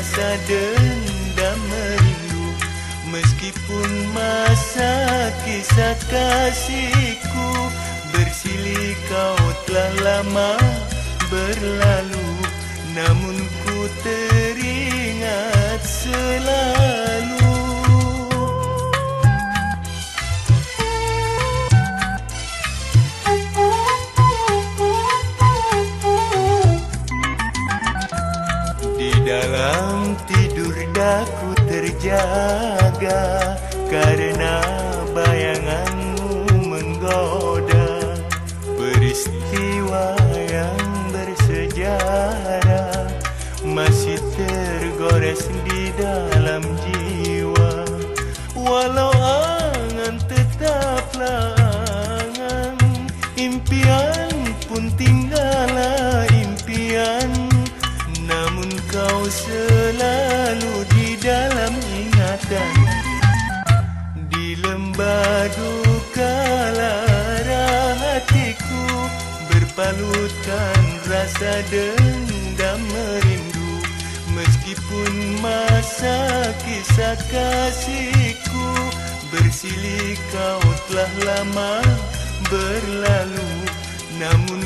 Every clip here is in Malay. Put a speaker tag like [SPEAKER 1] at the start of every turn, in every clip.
[SPEAKER 1] rasa dendam merindu. Meskipun masa kisah kasihku Bersilih kau telah lama berlalu. Namun ku teringat Di dalam tidur daku terjaga Karena bayanganmu menggoda Peristiwa yang bersejarah. Masih tergores di dalam jiwa Walau Berpalutkan rasa dendam merindu. Meskipun masa kisah kasihku Bersilih kau telah lama berlalu. Namun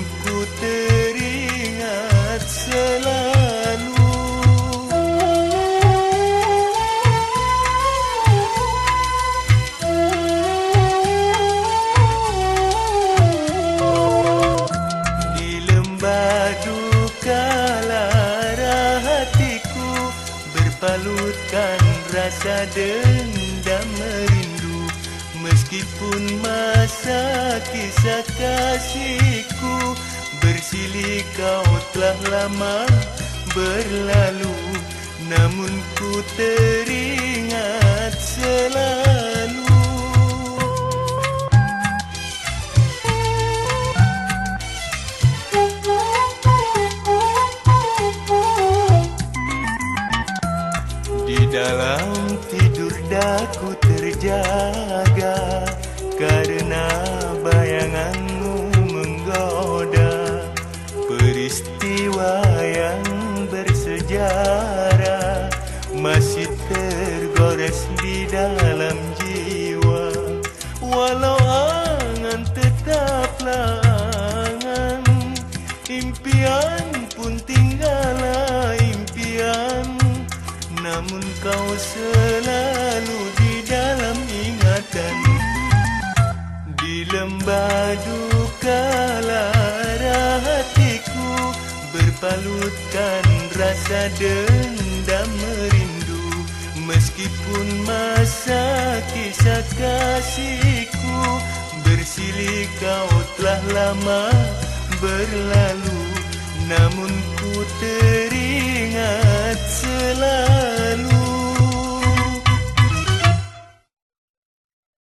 [SPEAKER 1] Berpalutkan rasa dendam merindu. Meskipun masa kisah kasihku Bersilih kau telah lama berlalu. Namun ku teringat dalam tidur daku terjaga Karena bayanganmu menggoda. Peristiwa yang bersejarah Masih tergores di dalam jiwa. Walau angan tetaplah angan Impian pun tinggallah impian Namun kau selalu di dalam ingatan. Di lembah duka lara hatiku Berpalutkan rasa dendam merindu. Meskipun masa kisah kasihku Bersilih kau telah lama berlalu. Namun ku teringat